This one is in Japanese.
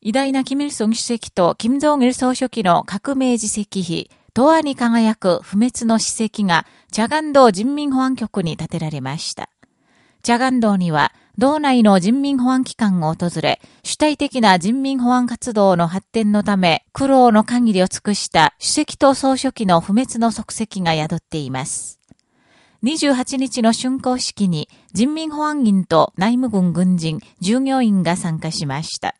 偉大なキム・イルソン主席とキム・ジョン・イル総書記の革命自責碑、東亜に輝く不滅の史跡が、チャガン道人民保安局に建てられました。チャガン道には、道内の人民保安機関を訪れ、主体的な人民保安活動の発展のため、苦労の限りを尽くした主席と総書記の不滅の足跡が宿っています。28日の竣工式に人民保安員と内務軍軍人、従業員が参加しました。